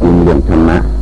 จริงเรื่องธรรมะ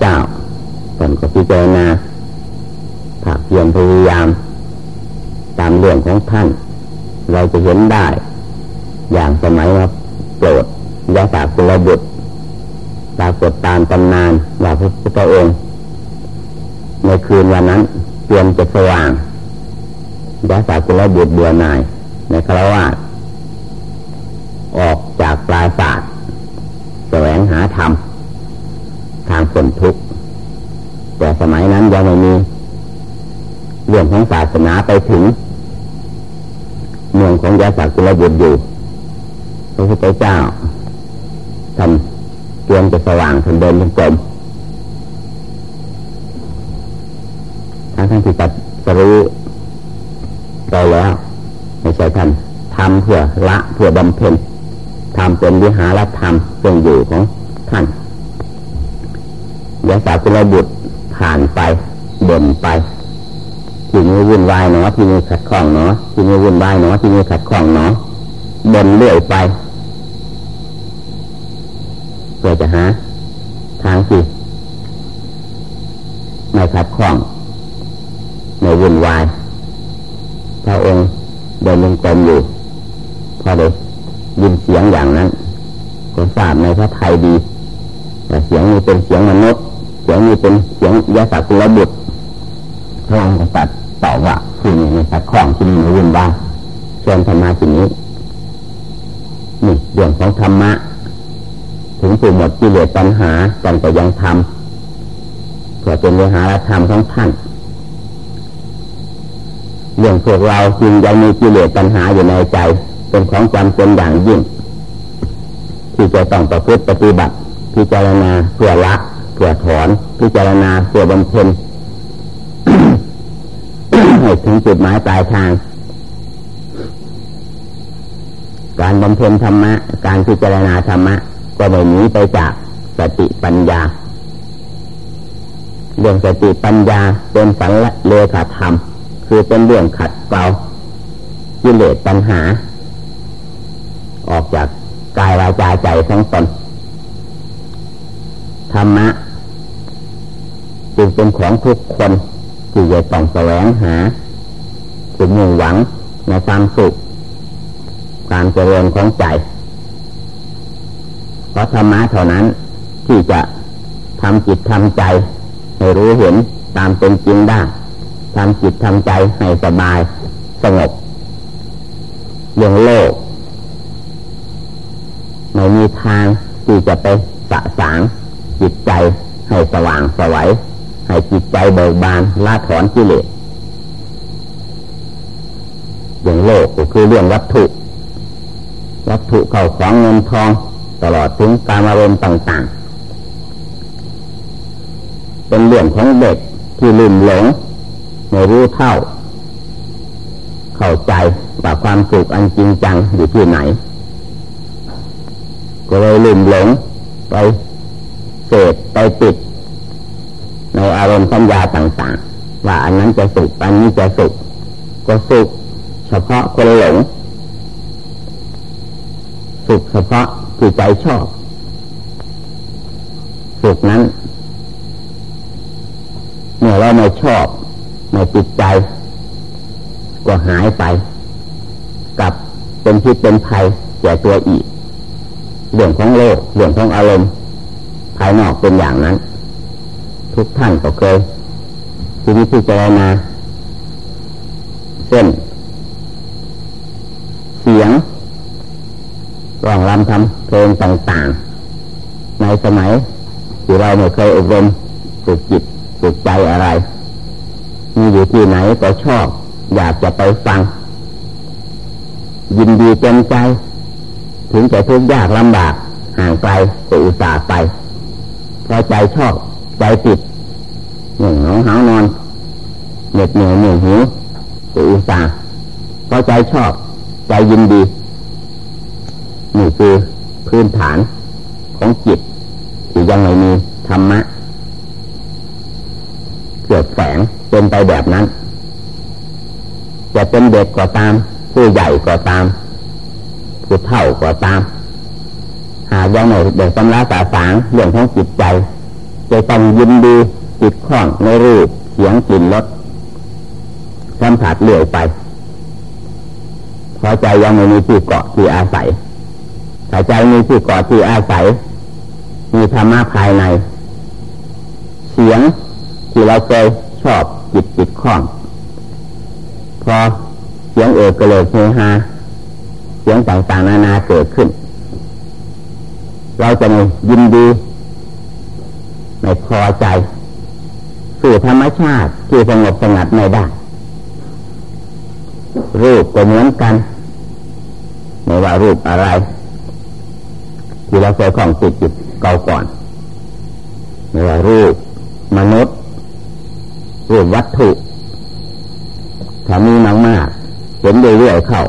เจ้าตนก็พิจารณาผักเพียรพยายาม ตามเรื่องของท่าน เราจะเห็นได้ อย่างสมัยว่าโปรดยาสากุลบุตรปรากฏตามตำนานว่าพระพุทธองค์ ในคืนวันนั้นเตรียมจะสว่างยาสากุลบุตรเบื่อหน่ายในคารวาออกจากปลายศาสตร์แสวงหาธรรม ทางผลทุกข์แต่สมัยนั้นยังไม่มีเรื่องของศาสนาไปถึง เมืองของยาสักุลบุตรอยู่พระพุทธเจ้าทำเตรียมจะสว่างทันเดินจงกรมทั้งทั้งที่ตัดสรู้ไปแล้วไม่ใช่ท่านทำเพื่อละเพื่อบำเพ็ญทำเป็นวิหารธรรมเครื่องอยู่ของท่าน ยาสากุลบุตรผ่านไปบ่นไปที่นี้วุ่นวายเนาะที่นี้ขัดข้องเนาะที่นี้วุ่นวายเนาะที่นี้ขัดข้องเนาะบ่นเรื่อยไปเพื่อจะหาทางที่ไม่ขัดข้องไม่วุ่นวายพระองค์เดินลงกรมอยู่พอได้ยินเสียงอย่างนั้นก็ทราบในพระไทยดี แต่เสียงนี้เป็นเสียงมนุษย์ เสียงนี้เป็นเสียงยาสักุลบุตรพระองค์ก็ตัดตอบว่าที่นี่ในสัตว์ของที่นี่ในวุ่นวายส่วนธรรมะที่นี้นี่เรื่องของธรรมะ ถึงผู้หมดกิเลสปัญหากันก็ยังทำเพื่อเป็นวิหารธรรมของท่านเรื่องพวกเราจึงยังมีกิเลสปัญหาอยู่ในใจ เป็นของจำเป็นอย่างยิ่ง ที่จะต้องประพฤติปฏิบัติพิจารณาเพื่อละ เพื่อถอนพิจารณาเพื่อบำเพ็ญให้ถึงจุดหมายปลายทาง การบำเพ็ญธรรมะ การพิจารณาธรรมะ ก็ไม่หนีไปจากสติปัญญา เรื่องสติปัญญาเป็นสังเลขาธรรม คือเป็นเรื่องขัดเกลากิเลสปัญหา ออกจากกายวาจาใจทั้งตน ธรรมะจึงเป็นของทุกคนที่จะต้องแสวงหาจุดมุ่งหวังในความสุขความเจริญของใจ เพราะธรรมะเท่านั้นที่จะทำจิตทำใจ ให้รู้เห็นตามเป็นจริงได้ทำจิตทำใจให้สบายสงบอย่างโลกไม่มีทางที่จะไปสะสาง จิตใจให้สว่างสวัยให้จิตใจเบิกบานละถอนกิเลสอย่างโลกก็คือเรื่องวัตถุ วัตถุเข่าของเงินทองตลอดถึงการอารมณ์ต่างๆ เป็นเรื่องของเด็กที่ลืมหลงไม่รู้เท่า เข้าใจว่าความสุขอันจริงจังอยู่ที่ไหน ก็เลยลืมหลงไป เสพไปติด ในอารมณ์สัญญาต่างๆ ว่าอันนั้นจะสุขอันนี้จะสุขก็สุขเฉพาะคนหลง สุขเฉพาะที่ใจชอบ สุขนั้นเมื่อเราไม่ชอบไม่ติดใจ ก็หายไป กับเป็นพิษเป็นภัยแก่ตัวอีก เรื่องของโลกเรื่องของอารมณ์ายนอกเป็นอย่างนั้น ทุกท่านก็เคยที่นี้พิจารณาช่น เสียงร้องรำทำเพลงต่างๆ ในสมัยที่เราไม่เคยอบรมฝึกจิตฝึกใจอะไร มีอยู่ที่ไหนก็ชอบ อยากจะไปฟัง ยินดีเต็มใจ ถึงจะทุกข์ยากลำบากห่างไกลก็อุตส่าห์ไป พอใจชอบใจติดหนึ่งหงหานอนเหน็ดเหนื่อยเหนื่อยหิวก็อุตส่าห์พอใจชอบใจยินดีนี่คือพื้นฐานของจิตที่ยังไม่มีธรรมะเกิดแฝงเป็นไปแบบนั้น จะเป็นเด็กก็ตาม ผู้ใหญ่ก็ตาม ผู้เฒ่าก็ตาม หากยังไม่เด็กตำราสาสางเรื่องของจิตใจจะต้องยินดีจิตข้องในรูปเสียงกลิ่นรสสัมผัสเลื่อยไปพอใจยังไม่มีที่เกาะที่อาศัยถ้าใจมีที่เกาะที่อาศัย มีธรรมะภายใน เสียงที่เราเคยชอบจิตจิตข้อง พอเสียงเอกเลิดเฮฮาเสียงต่างๆนานาเกิดขึ้น เราจะไม่ยินดีไม่พอใจ สู่ธรรมชาติที่สงบสงัดไม่ได้ รูปก็เหมือนกันไม่ว่ารูปอะไร ที่เราเคยของจิตจิตเก่าก่อนไม่ว่ารูปมนุษย์ รูปวัตถุถ้ามีมากมากเห็นเรื่อยๆเข้า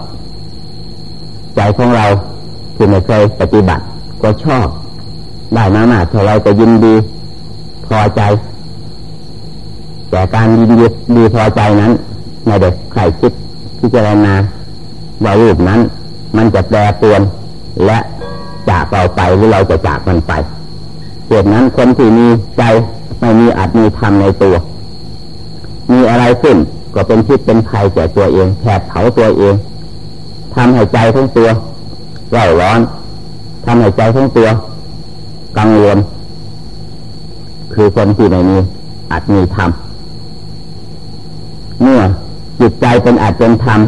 ใจของเราที่ไม่เคยปฏิบัติ ก็ชอบ ได้มามากเท่าไรก็ยินดี พอใจ แต่การยินดีดีพอใจนั้นไม่ได้ใครคิดพิจารณาว่ารูปนั้น มันจะแปรปรวนและจากเราไปหรือเราจะจากมันไปเหตุนั้นคนที่มีใจไม่มีอาจมีธรรมในตัว มีอะไรขึ้นก็เป็นพิษเป็นภัยแก่ตัวเองแผดเผาตัวเองทำให้ใจทั้งตัวเร่าร้อน ทำให้ใจทั้งตัวกังวลคือคนที่ไม่มีอาจมีธรรมเมื่อจิตใจเป็นอาจเป็นธรรม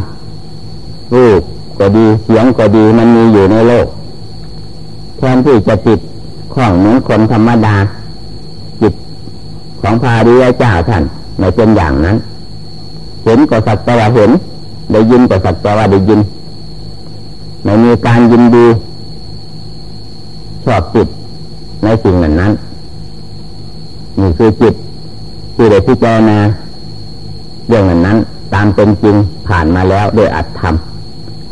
รูปก็ดีเสียงก็ดีมันมีอยู่ในโลกแทนที่จะติดของเหมือนคนธรรมดา จิตของพาดีเจ้าท่านไม่เป็นอย่างนั้น เห็นก็สักแต่ว่าเห็น ได้ยินก็สักแต่ว่าได้ยินไม่มีการยินดี ชอบจิตในสิ่งนั้นนั้นนี่คือจิตที่ได้พิจารณาเรื่องนั้นนั้น ตามเป็นจริงผ่านมาแล้วโดยอัตธรรม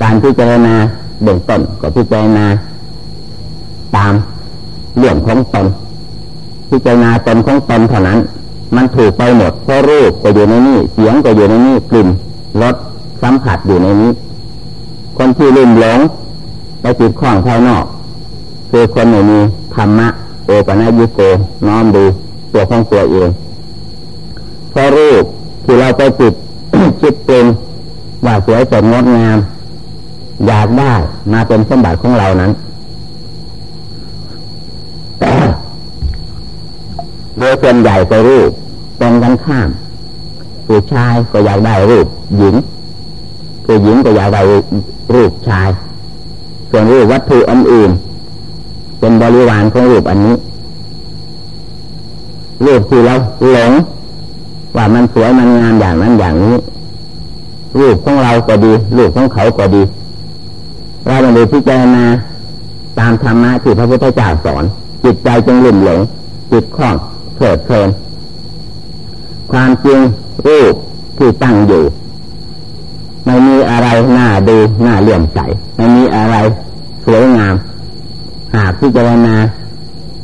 การพิจารณาเบื้องต้นก็พิจารณาตามเรื่องของตนพิจารณาตนของตนเท่านั้น มันถูกไปหมดเพราะรูปก็อยู่ในนี้เสียงก็อยู่ในนี้กลิ่นรสสัมผัสอยู่ในนี้ คนที่ลืมหลงไปจิตข้องภายนอก คือคนไม่มีธรรมะโอปนัยุโกน้อมดูตัวของตัวเองเพราะรูปที่เราไปจิตคิดเป็นว่าสวยสดงดงาม อยากได้มาเป็นสมบัติของเรานั้นโดยส่วนใหญ่ก็รูปตรงกันข้ามผู้ชายก็อยากได้รูปหญิงผู้หญิงก็อยากได้รูปชาย ส่วนรูปวัตถุอันอื่น เป็นบริวารของรูปอันนี้รูปที่เราหลง ว่ามันสวยมันงามอย่างนั้นอย่างนี้ รูปของเราก็ดี รูปของเขาก็ดี เราต้องดูพิจารณาตามธรรมะที่พระพุทธเจ้าสอน จิตใจจึงหลุ่มหลงจิตคล้องเพลิดเพลินความจริงรูปที่ตั้งอยู่ไม่มีอะไรน่าดูน่าเลื่อมใสไม่มีอะไรสวยงาม หากพิจารณา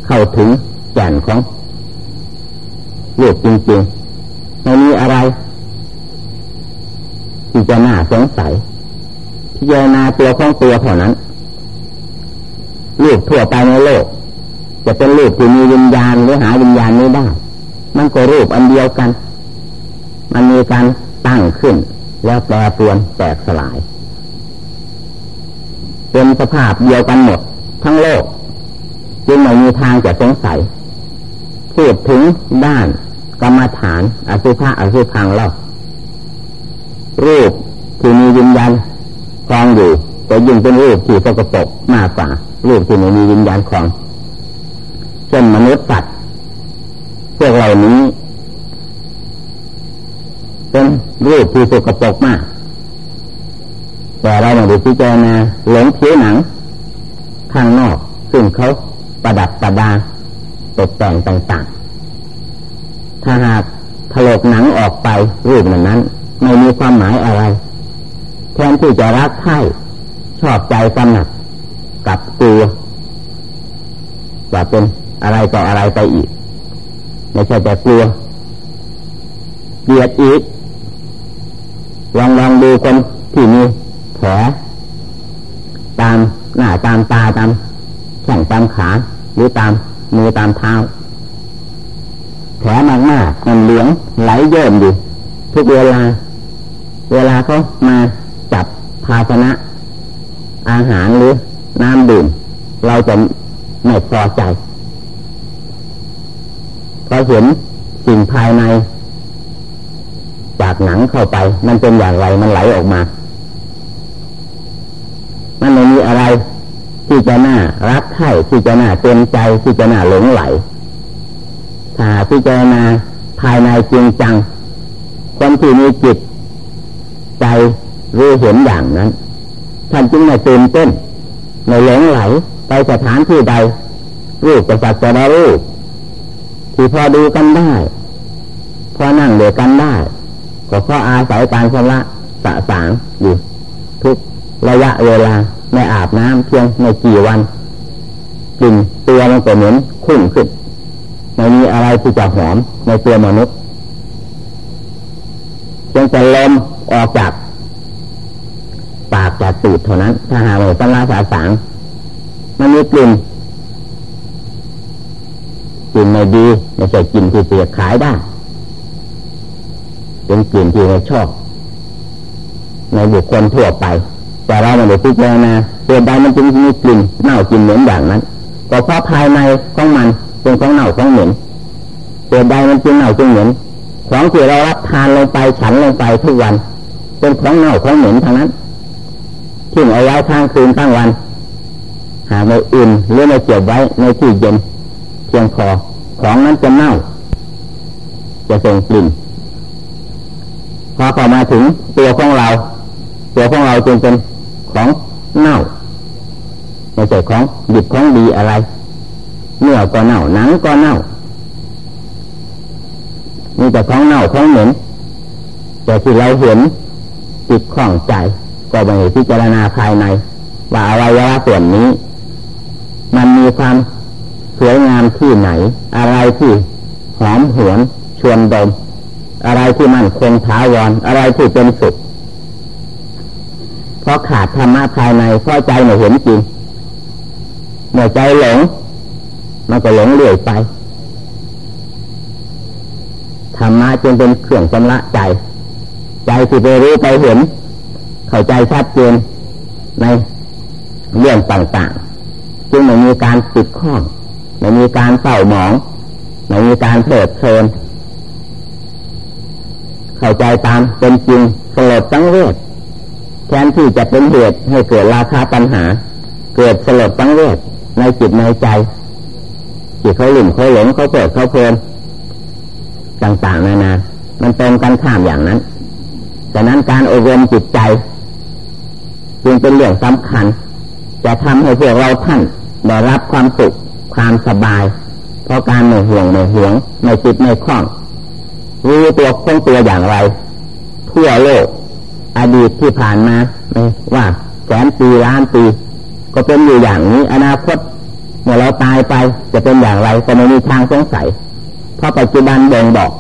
เข้าถึงแก่นของรูปจริงๆไม่มีอะไรที่จะน่าสงสัยพิจารณาตัวของตัวเท่านั้นรูปทั่วไปในโลก จะเป็นรูปที่มีวิญญาณหรือหาวิญญาณไม่ได้มันก็รูปอันเดียวกัน มันมีการตั้งขึ้น แล้วแปรปรวนแตกสลาย เป็นสภาพเดียวกันหมด ทั้งโลกจึงไม่มีทางจะสงสัย พูดถึงด้านกรรมฐาน อสุภะอสุพังเล่ารูปที่มีวิญญาณคลองอยู่ก็ยิ่งเป็นรูปที่สกปรกมากกว่ารูปที่ไม่มีวิญญาณคลองเช่นมนุษย์สัตว์พวกเหล่านี้ เป็นรูปที่สกปรกมากแต่เราไม่ได้พิจารณาหลงผิวหนัง ข้างนอก ซึ่งเขาประดับประดาตกแต่งต่างๆ ถ้าหากถลกหนังออกไปรูปนั้นไม่มีความหมายอะไร แทนที่จะรักใคร่ชอบใจกำหนัดกับตัวจะเป็นอะไรต่ออะไรไปอีก ไม่ใช่แต่กลัวเกลียดอีกลองลองดูคนที่มีแผล ตามตาตามแข้งตามขาหรือตามมือตามเท้าแผลมากมากมันเหลืองไหลเยิ่มอยู่ทุกเวลา เวลาเขามาจับภาชนะ อาหารหรือน้ำดื่ม เราจะไม่พอใจพอเห็นสิ่งภายใน จากหนังเข้าไป มันเป็นอย่างไรมันไหลออกมา มันไม่มีอะไร ที่ จะน่ารักใคร่ที่จะน่าเต็มใจที่จะน่าหลงไหลถ้าพิจารณาภายในจริงจังคนที่มีจิต ใจรู้เห็นอย่างนั้นท่านจึงไม่ตื่นเต้นไม่หลงไหลไปสถานที่ใด รูปกับสัตว์แต่รูปที่พอดูกันได้ พอนั่งเดือกันได้ ก็พราะอาศัยการชำระสะสางอยู่ทุกระยะเวลา ไม่อาบน้ำเพียงในกี่วันกลิ่นตัวมันก็เหมือนขุ่นขึ้นไม่มีอะไรที่จะหอมในตัวมนุษย์จึงจะลมออกจากปากจากตูดเท่านั้น ถ้าหาไม่สำลักสาสางมันมีกลิ่นกลิ่นไม่ดีไม่ใช่กลิ่นที่เสียขายได้เป็นกลิ่นที่เราชอบ ในบุคคลทั่วไป แต่เราไม่ได้พิจารณาเกิดใดมันจึงมีกลิ่นเน่ากลิ่นเหม็นอย่างนั้นก็เพราะภายในของมันเป็นของเน่าของเหม็นเกิดใดมันจึงเน่าจึงเหม็นของที่เรารับทานลงไปฉันลงไปทุกวัน เป็นของเน่าของเหม็นทั้งนั้นทิ้งเอาไว้ทางคืนตั้งวัน หาไม่อื่นหรือไม่เก็บไว้ในที่เย็นเพียงพอของนั้นจะเน่า จะส่งกลิ่นพอเข้ามาถึงตัวของเรา ตัวของเราจึงเป็น ของเน่าไม่ใช่ของดิบของดีอะไร เนื้อก็เน่าหนังก็เน่ามีแต่ของเน่าของเหม็นแต่ที่เราเห็นจิตข้องใจ ก็ไม่พิจารณาภายใน ว่าอวัยวะส่วนนี้ มันมีความสวยงามที่ไหน อะไรที่หอมหวนชวนดม อะไรที่มันคงท้าวรอะไรที่เป็นสุข เพราะขาดธรรมะภายในเพราะใจไม่เห็นจริงเมื่อใจหลง มันก็หลงเรื่อยไปธรรมะจึงเป็นเครื่องชำระใจ ใจที่ไปรู้ไปเห็น เข้าใจชัดเจนในเรื่องต่างๆ จึงไม่มีการติดข้องไม่มีการเศร้าหมองไม่มีการเถิดเพลินเข้าใจตามเป็นจริงสลดตั้งเวท แทนที่จะเป็นเหตุให้เกิดราคาปัญหา เกิดสลดตั้งเวทในจิตในใจจิตเขาหลุ่มเขาหลงเขาเปิดเขาเพลินต่างๆนานา มันตรงกันข้ามอย่างนั้นดังนั้นการอบรมจิตใจ จึงเป็นเรื่องสำคัญ จะทำให้พวกเราท่านได้รับความสุขความสบาย เพราะการไม่ห่วงไม่ห่วงไม่จิตไม่คล้องรู้ตัวคงตัวอย่างไร ทั่วโลก อดีตที่ผ่านมาไม่ว่าแสนปีล้านปี ก็เป็นอยู่อย่างนี้ อนาคตเมื่อเราตายไปจะเป็นอย่างไรก็ไม่มีทางสงสัยเพราะปัจจุบันบ่งบอก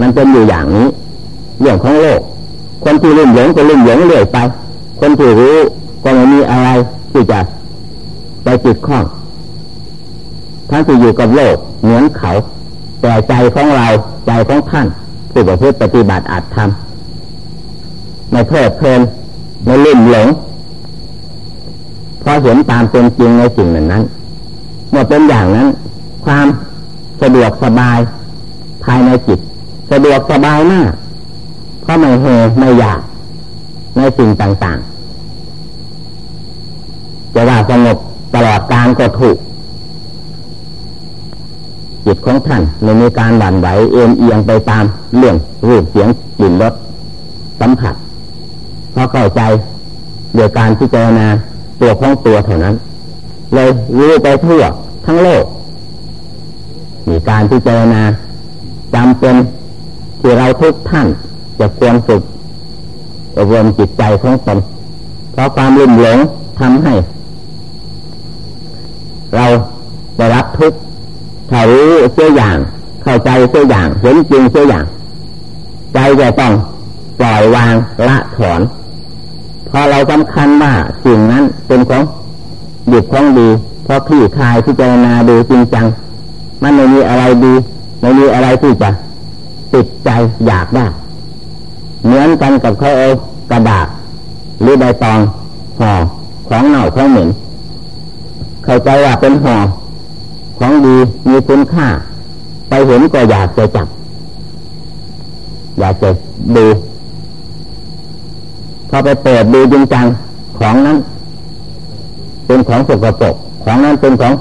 มันเป็นอยู่อย่างนี้เรื่องของโลก คนที่ลุ่มหลงก็ลุ่มหลงเรื่อยไป คนที่รู้ก็ไม่มีอะไรที่จะไปติดข้องทั้งที่อยู่กับโลกเหมือนเขา แต่ใจของเราใจของท่านผู้ประพฤติปฏิบัติอาจทำ ไม่เพลิดเพลินไม่ลุ่มหลงเพราะเห็นตามเป็นจริงในสิ่งนั้นนั้นเมื่อเป็นอย่างนั้น ความสะดวกสบาย ภายในจิต สะดวกสบายมากเพราะไม่เหไม่อยากในสิ่งต่างๆจะว่าสงบตลอดการก็ถูกจิตของท่านไม่มีการหวั่นไหวเอ็นเอียงไปตามเรื่องรูปเสียงกลิ่นรสสัมผัส เพราะเข้าใจเดี๋ยวการพิจารณาตัวของตัวเท่านั้น เลยรู้ไปทั่วทั้งโลก มีการพิจารณาจำเป็นที่เราทุกท่านจะควรฝึกอบรมจิตใจของตนเพราะความลุ่มหลงทำให้ เราได้รับทุกข์ถ้ารู้เสียอย่าง เข้าใจเสียอย่างเห็นจริงเสียอย่าง ใจจะต้องปล่อยวางละถอน อเราสำคัญว่าสิ่งนั้นเป็นของดีของดีพอพี่คายพิจารณาดูจริงจัง มันไม่มีอะไรดีไม่มีอะไรที่จะติดใจอยากได้เหมือนกันกับเขาเอากระดาษหรือใบตองห่อของเน่าของเหม็นเข้าใจว่าเป็นห่อของดีมีคุณค่า ไปเห็นก็อยากจะจับ อยากจะดู อไปเปิดดูจริงจังของนั้น เป็นของสกปรกของนั้นเป็นของ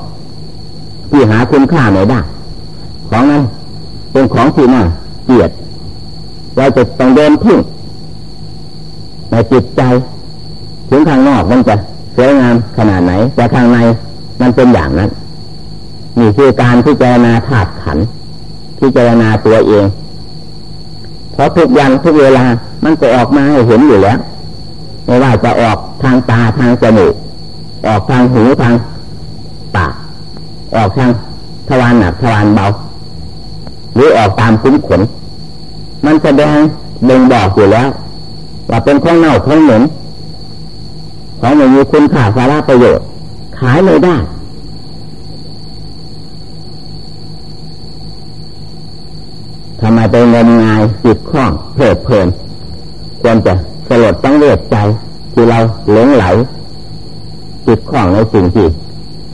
ที่หาคุณค่าไม่ได้ ของนั้นเป็นของที่น่าเกลียดเราจะต้องเดินทิ้งในจิตใจ ถึงข้างนอกมันจะสวยงามขนาดไหน แต่ข้างในมันเป็นอย่างนั้นนี่คือการพิจารณาธาตุขันพิจารณาตัวเอง เพราะทุกอย่างทุกเวลามันก็ออกมาให้เห็นอยู่แล้ว ไม่ว่าจะออกทางตาทางจมูก ออกทางหูทางปาก ออกทางทวารหนักทวารเบา หรือออกตามคุ้มขน มันแสดงเบ่งบอกอยู่แล้ว ว่าเป็นของเน่าของเหม็นของไม่มีคุณค่าสาระประโยชน์ ขายไม่ได้ทำไมไปงมงายจิตข้องเพลิดเพลินควรจะ สลดต้องเลือดใจที่เราหลงไหลจิตข้องในสิ่งที่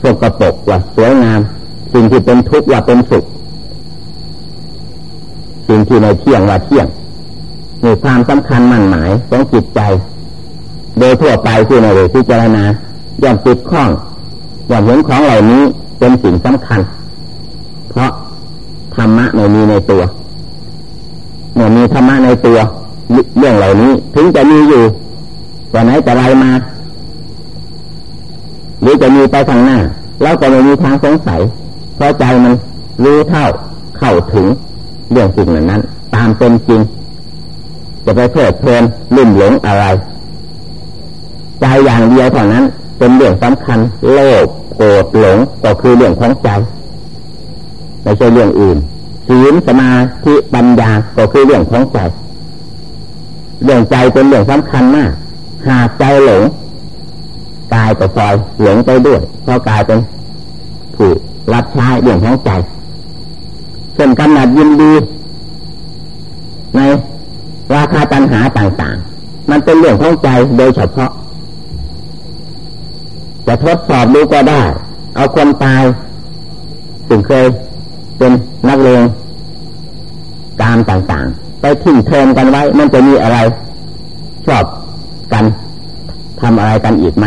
สกปรกว่าสวยงาม สิ่งที่เป็นทุกข์ว่าเป็นสุข สิ่งที่ในเที่ยงว่าเที่ยงมีความสำคัญมั่นหมายของจิตใจ โดยทั่วไปที่ในเรื่องพิจารณาย่อมติดข้องย่อมเห็นของเหล่านี้เป็นสิ่งสำคัญ เพราะธรรมะไม่มีในตัวเมื่อมีธรรมะในตัว เรื่องเหล่านี้ ถึงจะมีอยู่แต่ไหนแต่ไรมา หรือจะมีไปทางหน้าเราก็ไม่มีทางสงสัยเพราะใจมันรู้เท่าเข้าถึงเรื่องสิ่งนั้น ตามเป็นจริง จะไปเพลิดเพลินลุ่มหลงอะไร ใจอย่างเดียวเท่านั้น เป็นเรื่องสำคัญโลภโกรธหลงก็คือเรื่องของใจไม่ใช่เรื่องอื่นศีลสมาธิปัญญาก็คือเรื่องของใจ เรื่องใจเป็นเรื่องสำคัญมาก หากใจหลงกายก็ซอยหลงไปด้วยเพราะกายเป็นผู้รับใช้เรื่องของใจเช่นกำหนัดยินดี ในราคาตัญหาต่างๆ มันเป็นเรื่องของใจโดยเฉพาะ จะทดสอบดูก็ได้ เอาคนตายถึงเคยเป็นนักเลงการต่างๆ ไปทิ้งเทิมกันไว้ มันจะมีอะไร ชอบกันทำอะไรกันอีกไหม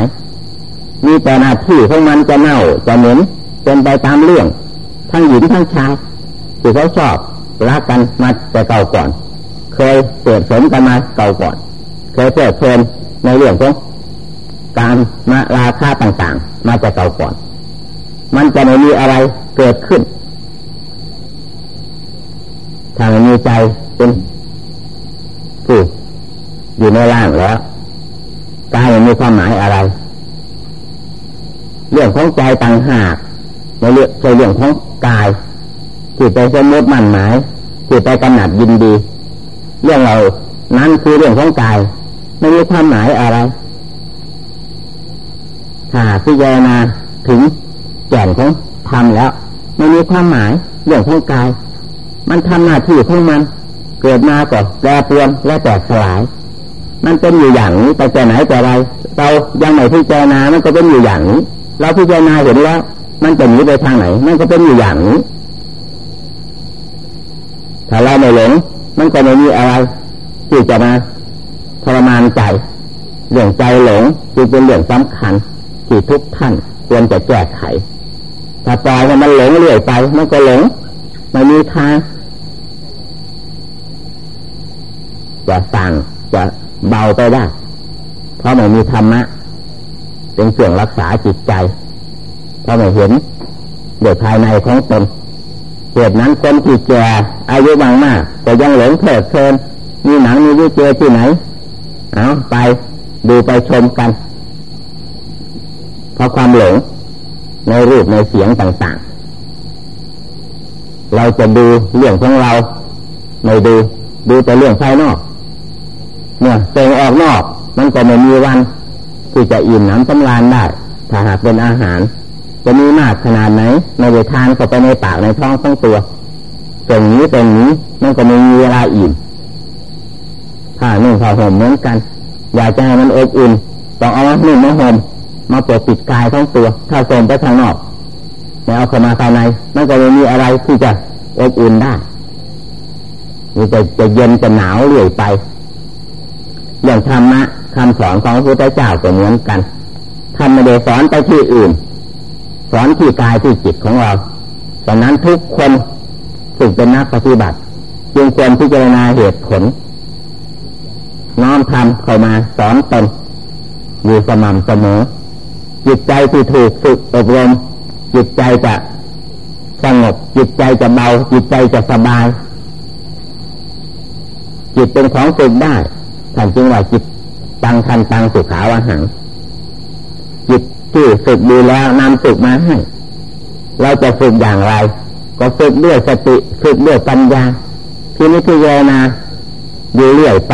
มีแต่หน้าที่ของมันจะเน่าจะเหม็นเป็นไปตามเรื่อง ทั้งหญิงทั้งชายที่เขาชอบรักกันมาแต่เก่าก่อน เคยเปิดสมกันมาเก่าก่อน เคยเปิดเพลินในเรื่องของการมาราคาต่างๆ มาแต่เก่าก่อน มันจะไม่มีอะไรเกิดขึ้น ถ้าไม่มีใจ เป็นผู้อยู่ในร่างแล้วกายมีความหมายอะไร เรื่องของใจต่างหากในเรื่องในเรื่องของกายที่ไปสมมติมั่นหมายที่ไปกำหนัดยินดี เรื่องเรานั้นคือเรื่องของกายไม่มีความหมายอะไรถ้าพิจารณาถึงแก่นของธรรมแล้วไม่มีความหมายเรื่องของกาย มันทำหน้าที่ของมัน เกิดมาก็แปรปรวนและแตกสลาย มันเป็นอยู่อย่างนี้แต่แต่ไหนแต่ไร เรายังไม่พิจารณามันก็เป็นอยู่อย่างนี้ เราพิจารณาเห็นแล้ว มันจะหนีไปทางไหน มันก็เป็นอยู่อย่างนี้ ถ้าเราไม่หลง มันก็ไม่มีอะไรที่จะมาทรมานใจเรื่องใจหลงจึงเป็นเรื่องสำคัญที่ทุกท่านควรจะแก้ไข ถ้าปล่อยให้มันหลงเรื่อยไป มันก็หลงไม่มีทาง จะสั่งจะเบาไปได้ เพราะไม่มีธรรมะ เป็นเครื่องรักษาจิตใจ เพราะไม่เห็นเดือดภายในของตนเหตุนั้นคนที่แก่อายุบางมากก็ยังหลงเพลิดเพลินมีหนังมีวิเจที่ไหน เอาไปดูไปชมกัน เพราะความหลงในรูปในเสียงต่างๆ เราจะดูเรื่องของเรา ไม่ดู ดูแต่เรื่องภายนอก เนี่ยเส่งออกนอก มันก็ไม่มีวันที่จะอิ่มน้ำสำราญได้ ถ้าหากเป็นอาหาร จะมีมากขนาดไหนในเวทานเข้าไปในปากในท้องทั้งตัวส่งนี้เป็นนี้มันก็ไม่มีเวลาอิ่มผ้านุ่งผ้าห่มเหมือนกัน อยากจะให้มันอบอุ่นต้องเอามานุ่งมาห่มมาปกปิดกายทั้งตัวถ้าส่งไปทางนอกไม่เอาเข้ามาภายในมันก็ไม่มีอะไรที่จะอบอุ่นได้มันจะจะเย็นจะหนาวเรื่อยไป อย่างธรรมะคำสอนของพระพุทธเจ้าก็เหมือนกันท่านไม่ได้สอนไปที่อื่น สอนที่กายที่จิตของเราฉะนั้นทุกคนถึงเป็นนักปฏิบัติจึงควรพิจารณาเหตุผล น้อมทำเข้ามาสอนตนอยู่สม่ำเสมอ จิตใจที่ถูกฝึกอบรม จิตใจจะสงบ จิตใจจะเบา จิตใจจะสบาย จิตเป็นของฝึกได้ ท่านจึงว่าจิตตังทันตังสุขาวหัง จิตที่ฝึกดีแล้วนำฝึกมาให้ เราจะฝึกอย่างไร ก็ฝึกด้วยสติฝึกด้วยปัญญาที่นิพพานาอยู่เรื่อยไป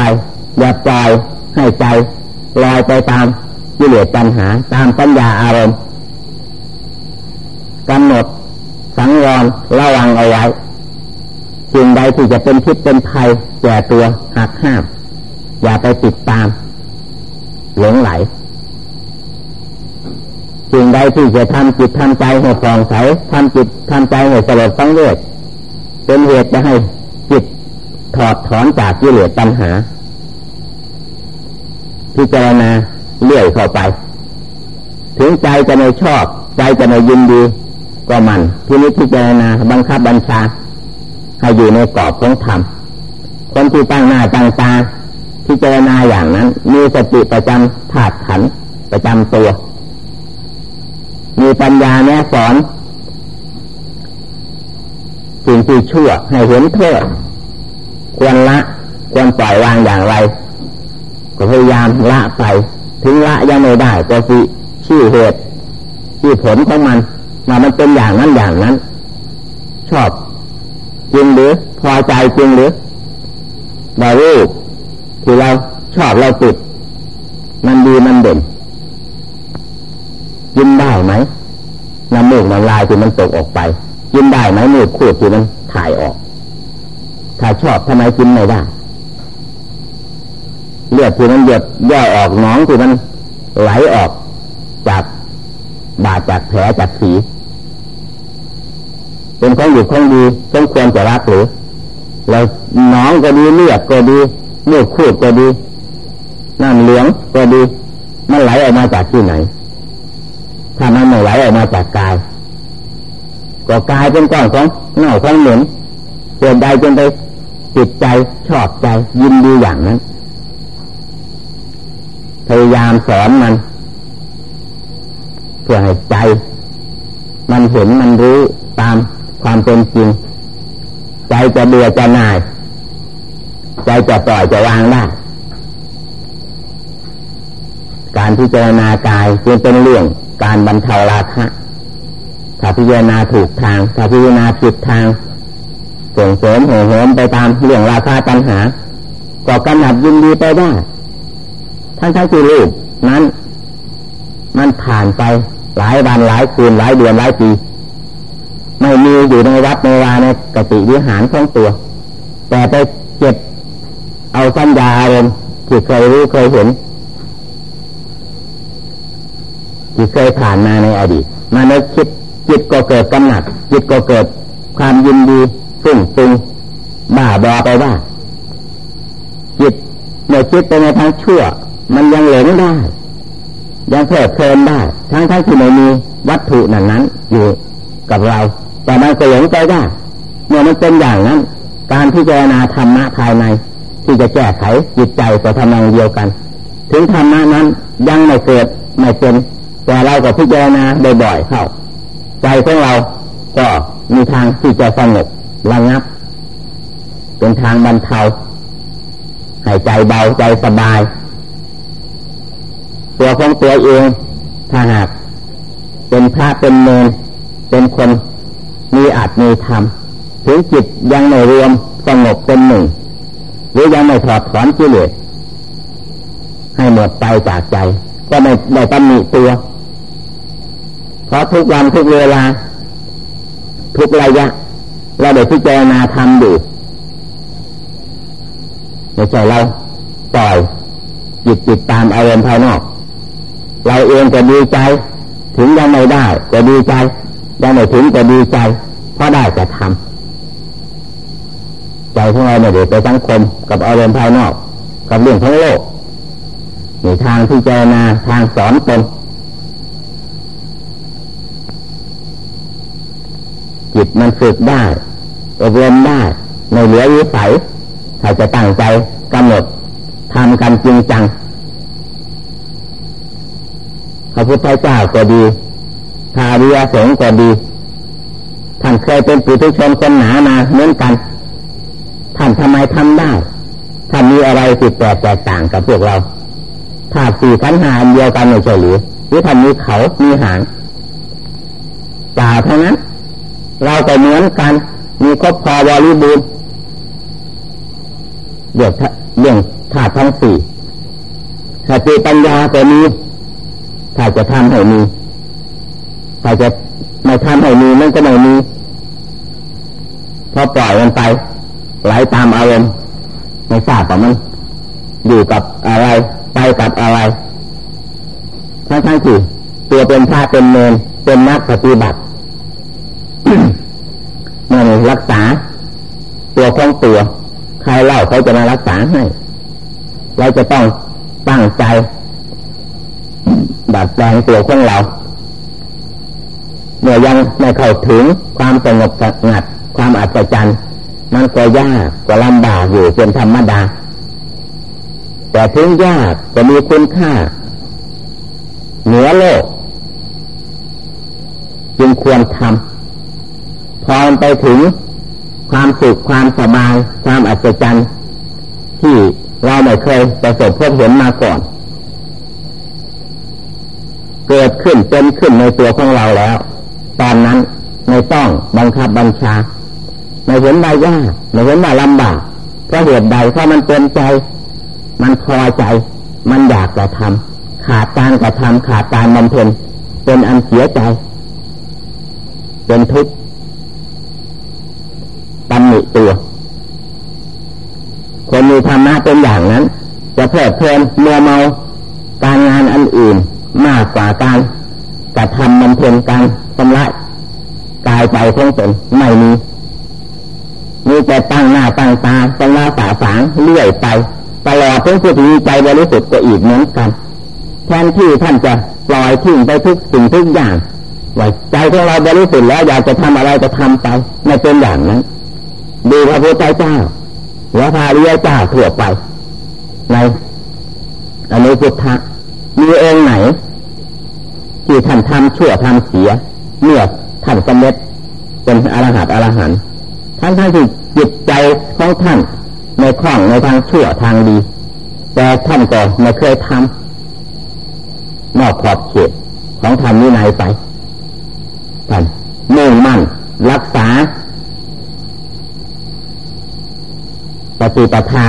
อย่าปล่อยให้ใจลอยไปตามกิเลสปัญหาตามปัญญาอารมณ์กำหนดสังวรระวังเอาไว้สิ่งใดที่จะเป็นพิษเป็นภัยแก่ตัวหักห้าม อย่าไปติดตาม หลงไหลสิ่งใดที่จะทำจิตทำใจให้คลองใสทำจิตทำใจให้สลดสังเวชเป็นเหตุจะให้จิตถอดถอนจากกิเลสตัณหาพิจารณาเลื่อยเข้าไป ถึงใจจะไม่ชอบ ใจจะไม่ยินดี ก็มันที่นี้พิจารณาบังคับบัญชา ให้อยู่ในกรอบของธรรมคนที่ตั้งหน้าตั้งตา พิจารณาอย่างนั้น มีสติประจำถาดขันประจำตัว มีปัญญาแนะสอนสิ่งที่ชั่วให้เห็นโทษควรละควรปล่อยวางอย่างไร ก็พยายามละไป ถึงละยังไม่ได้ก็สิชื่อเหตุที่ผลของมันว่ามันเป็นอย่างนั้นอย่างนั้น ชอบจริงหรือพอใจจริงหรือบารูป ที่เราชอบเราติด มันดีมันเด่นยินได้ไหมน้ำมูกน้ำลายที่มันตกออกไป ยินได้ไหมมูกขูดที่มันถ่ายออก ถ้าชอบทำไมกินไม่ได้เลือดที่มันหยดย่อออกน้องที่มันไหลออกจากบาดจากแผลจากสีเป็นของอยู่ของดีต้องควรจะรักหรือเราน้องก็ดีเลือดก็ดี เลือดขูดก็ดีน้ำเหลืองก็ดี มันไหลออกมาจากที่ไหน ถ้ามันไม่ไหลออกมาจากกาย ก็กายเป็นก้อนของเน่าของเหม็นเกิดใดจนไปจิตใจชอบใจยินดีอย่างนั้น พยายามสอนมัน เพื่อให้ใจ มันเห็นมันรู้ตามความเป็นจริง ใจจะเบื่อจะหน่าย ใจจะปล่อยจะวางได้การพิจารณากายจึงเป็นเรื่องการบรรเทาราคะถ้าพิจารณาถูกทางถ้าพิจารณาผิดทางส่งเสริมห่อหมไปตามเรื่องราคาปัญหาก็กำหนัดยินดีไปได้ ทั้งทั้งที่รูปนั้น มันผ่านไปหลายวันหลายคืนหลายเดือนหลายปี ไม่มีอยู่ในวัดในวาในกติวิหารของตัว แต่ไปเก็บ เอาสัญญาอารมณ์ที่เคยรู้เคยเห็นที่เคยผ่านมาในอดีตมาในคิดจิตก็เกิดกำหนัดจิตก็เกิดความยินดีฟุ้งฟิงบ้าบอไปว่าจิตเมื่อคิดไปในทางชั่ว มันยังเหลงได้ ยังเพลิดเพลินได้ ทั้งทั้งที่ไม่มีวัตถุนั้นนั้นอยู่กับเรา แต่มันก็หลงใจได้ เมื่อมันเป็นอย่างนั้น การพิจารณาธรรมะภายใน ที่จะแก้ไขจิตใจก็ทำนองเดียวกัน ถึงธรรมะนั้นยังไม่เกิดไม่เป็นแต่เราก็พิจารณาบ่อยๆเข้า ใจของเราก็มีทางที่จะสงบระงับ เป็นทางบรรเทาหายใจเบาใจสบาย ตัวของตัวเองถ้าหากเป็นพระเป็นเนรเป็นคนมีอาจมีธรรมถึงจิตยังไม่รวมสงบเป็นหนึ่ง หรือยังไม่ถอดถอนกิเลสให้หมดไปจากใจ ก็ไม่ได้ตำหนิตัว เพราะทุกวันทุกเวลา ทุกระยะ เราได้พิจารณาทำอยู่ในใจเราปล่อยจิตจิตตามอารมณ์ภายนอก เราเองก็ดีใจ ถึงยังไม่ได้ ก็ดีใจ ยังไม่ถึงก็ดีใจ เพราะได้จะทำ ใจของเราเนี่ยเดี๋ยวไปสังคมกับอารมณ์ภายนอก กับเรื่องทั้งโลกมีทางที่เจนาทางสอนตนจิตมันฝึกได้อบรมได้ในเหลือวิสัยถ้าจะตั้งใจกำหนดทำกันจริงจังพระพุทธเจ้าก็ดีทาริยสงฆ์ก็ดีท่านเคยเป็นปุถุชนคนหนามาเหมือนกัน ท่านทำไมทำได้ท่านมีอะไรติดแปลกแตกต่างกับพวกเราถ้าสี่ขันหาเดียวกันไม่ใช่หรือหรือท่านมีเขา มีหางจ่าเท่านั้น เราก็เหมือนกัน มีครบพอบริบูรณ์เรื่องเรื่องธาตุทั้งสี่สติปัญญาก็มีถ้าจะทำให้มีถ้าจะไม่ทำให้มีมันก็ไม่มีพอปล่อยมันไป ไหลตามอารมณ์ไม่ทราบว่ามันอยู่กับอะไร ไปกับอะไรทั้งทั้งที่ตัวเป็นพระเป็นเมนเป็นนักปฏิบัติเมื่อรักษา ตัวของตัว ใครเล่าเขาจะมารักษาให้ เราจะต้องตั้งใจดัดแปลงตัวของเราเมื่อยังไม่เข้าถึงความสงบสงัด ความอัศจรรย์ มันก็ยากก็ลำบากอยู่เป็นธรรมดา แต่ถึงยากก็มีคุณค่า เหนือโลก จึงควรทำพอไปถึงความสุขความสบาย ความอัศจรรย์ที่เราไม่เคยประสบพบเห็นมาก่อน เกิดขึ้นเป็นขึ้นในตัวของเราแล้ว ตอนนั้นไม่ต้องบังคับบัญชา ไม่เห็นได้ยากไม่เห็นได้ลำบากเพราะเหตุใดเพราะมันเป็นใจ มันพอใจ มันอยากจะทำขาดการกระทำขาดการบำเพ็ญเป็นอันเสียใจ เป็นทุกข์ตำหนิตัวคนมีธรรมะเป็นอย่างนั้น จะเพลิดเพลินเมื่อเมาการงานอันอื่น มากกว่าการกระทำมันเพ็ญการชำระกายใจของตนไม่มี มีแต่ตั้งหน้าตั้งตาตั้งหน้าตาฝางเลื่อยไป ตลอดทั้งผู้ที่ใจบริสุทธิ์ก็อีกเหมือนกันแทนที่ท่านจะปล่อยทิ้งไปทุกสิ่งทุกอย่างว่าใจของเราบริสุทธิ์แล้วอยากจะทำอะไรจะทำไปไม่เป็นอย่างนั้นดูพระพุทธเจ้าหรือพระริยเจ้าทั่วไป ในอนุพุทธะมีองค์ไหน ที่ท่านทำชั่วทำเสีย เมื่อท่านสำเร็จเป็นอรหัตอรหันต์ ท่านท่านที่จิตใจของท่านในคล่องในทางชั่วทางดี แต่ท่านก็ไม่เคยทำนอกขอบเขตของธรรมนินัยไปท่านมุ่งมั่นรักษาปฏิปทา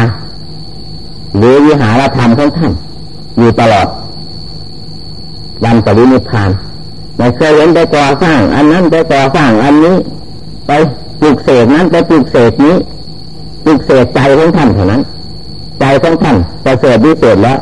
หรือวิหารธรรมของท่านอยู่ตลอดวันปรินิพานไม่เคยเห็นไปก่อสร้าง อันนั้นไปก่อสร้างอันนี้ ไป ปลูกเสกนั้นไปปลูกเสกนี้ปลูกเสกใจของท่านเท่านั้น ใจของท่านประเสริฐวิเศษแล้ว